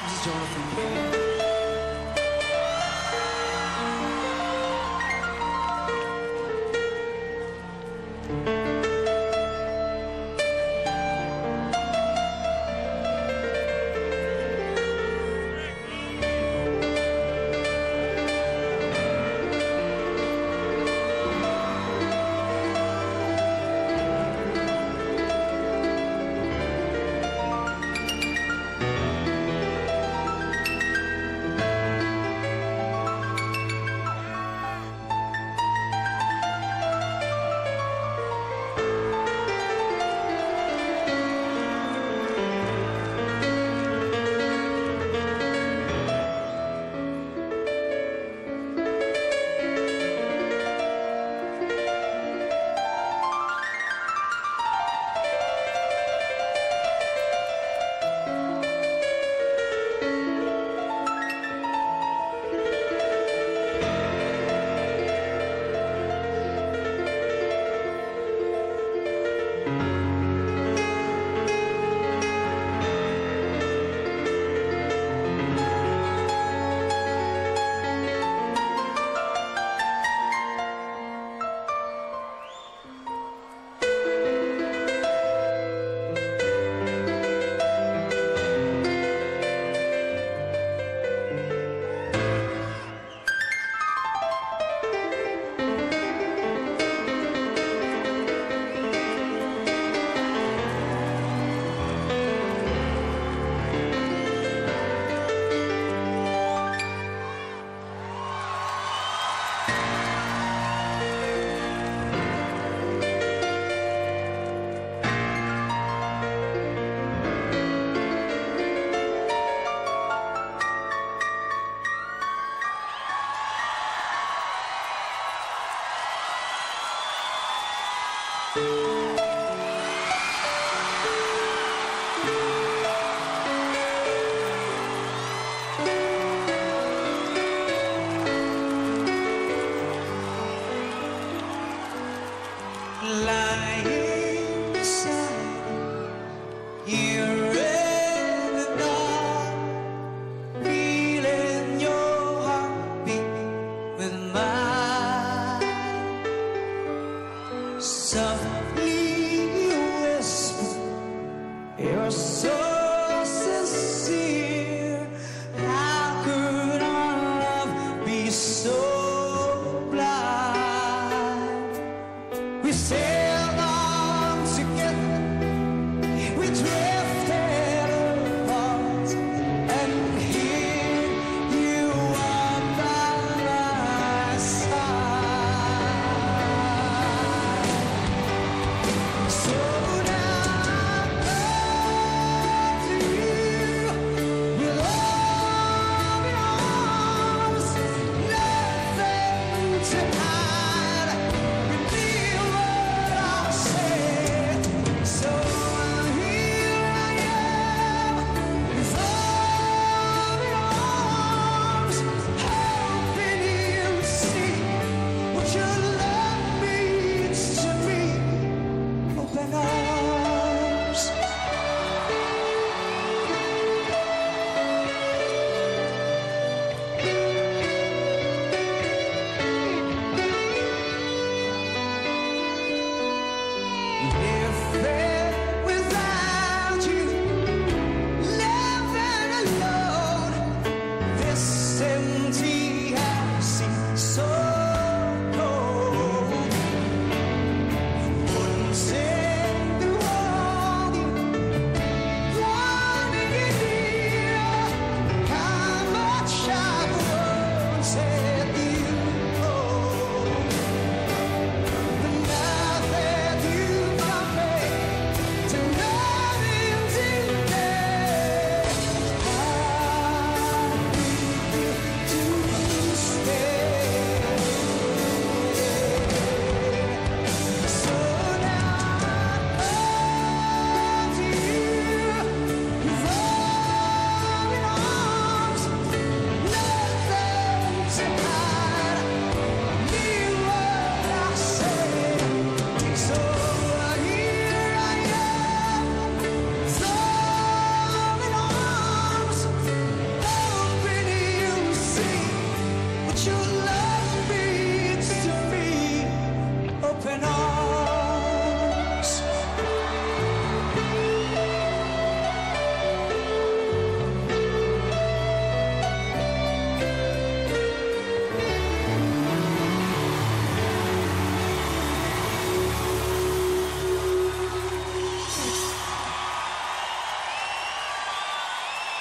This is Jonathan. lying.